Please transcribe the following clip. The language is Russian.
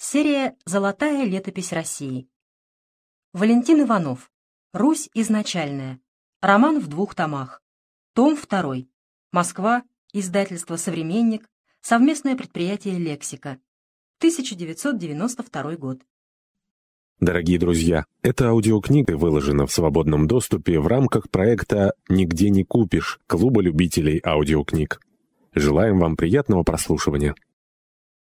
Серия «Золотая летопись России». Валентин Иванов. Русь изначальная. Роман в двух томах. Том 2. Москва. Издательство «Современник». Совместное предприятие «Лексика». 1992 год. Дорогие друзья, эта аудиокнига выложена в свободном доступе в рамках проекта «Нигде не купишь» Клуба любителей аудиокниг. Желаем вам приятного прослушивания.